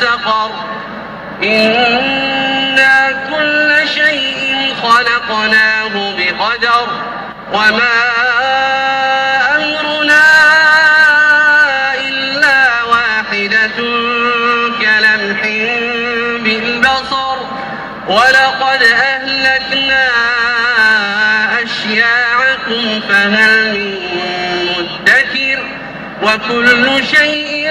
سقر إنا كل شيء خلقناه بقدر وما أمرنا إلا واحدة كلمح بالبصر ولقد أهلكنا أشياعكم فهل من مدكر وكل شيء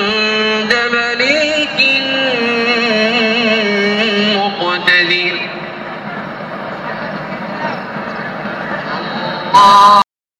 مقتدر